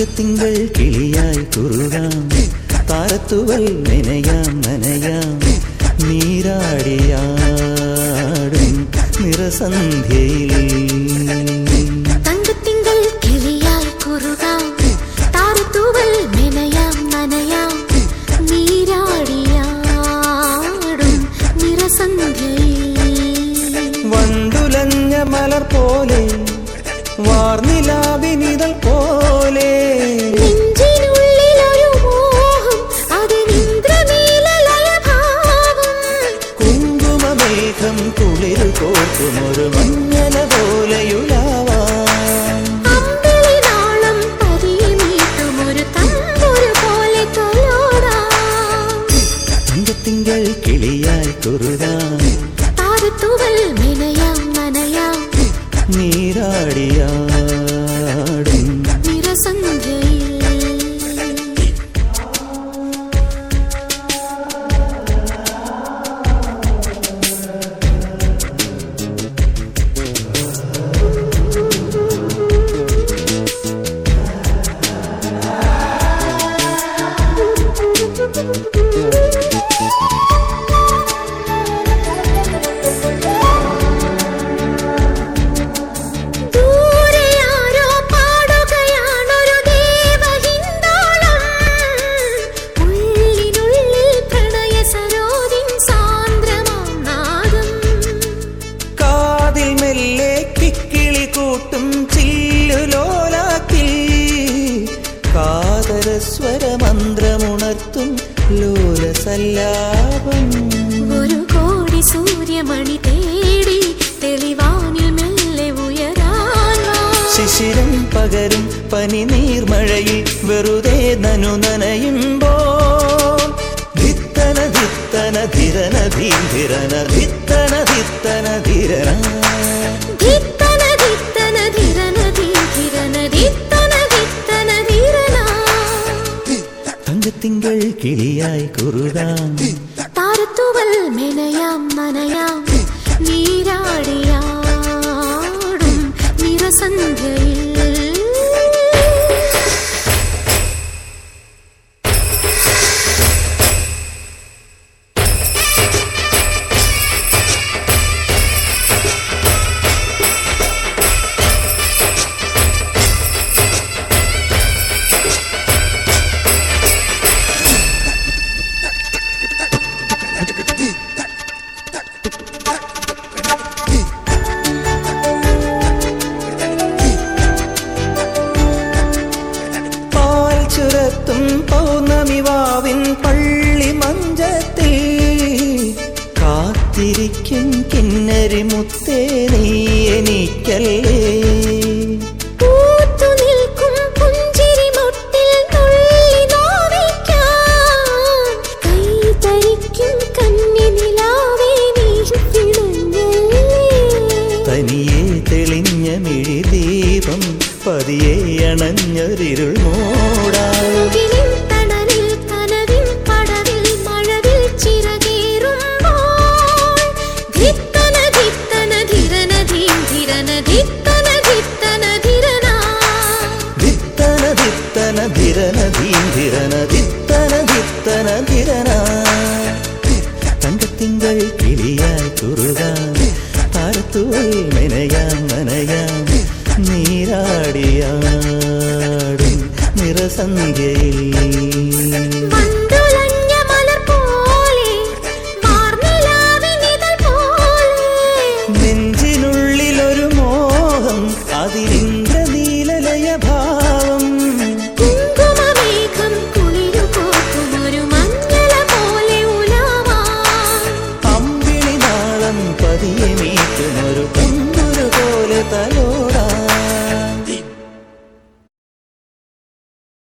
തങ്കത്തിങ്കൾ കിളിയായി കുറുകാം. താരത്തുവൽ നനയാം നനയാം നീരാടിയാടും നിറസന്ധ്യയിൽ. വണ്ടുലഞ്ഞ മലർ പോലെ വാർനിലാവിനിതൾ കുങ്കുമമേഘം കുളിരു കോർക്കുമൊരു മഞ്ഞല പോലെയുലാവാം അമ്പിളി നാളം പതിയെ നീട്ടുമൊരു തമ്പുരു പോലെ കലോടാം തങ്കത്തിങ്കൾ കിളിയായി കുറുകാം താരത്തൂവൽ മെനയാം ലോലസല്ലാപം ഒരു കോടി സൂര്യമണി തേടി തെളിവാനിൽ മെല്ലെ ഉയരാൻ വാ. ശിശിരം പകരും പനി നീർമഴയിൽ വെറുതെ നനു നനയുമ്പോൾ. ധിത്തന ധിത്തന ധിരന ധീരന ധിത്തന ധിത്തന ധിരന കിളിയായി കുറുകാം താരത്തൂവൽ മെനയാം നനയാം നീരാടിയാടും ചുരത്തും പൗർണമി വാവിൻ പള്ളി മഞ്ചത്തിൽ. കാത്തിരിക്കും കിന്നരി മുത്തേ നീ എനിക്കല്ലേ തനിയെ തെളിഞ്ഞ മിഴിദീപം പതിയെ അണഞ്ഞൊരിരുൾ മൂടാ. തങ്കത്തിങ്കൾ കിളിയായി കുറുകാൻ താരത്തുവൽ മെനയാം നനയാം നീരാടിയാടും നിറസന്ധ്യയിൽ. നെഞ്ചിനുള്ളിലൊരു മോഹം അതിരിഞ്ഞ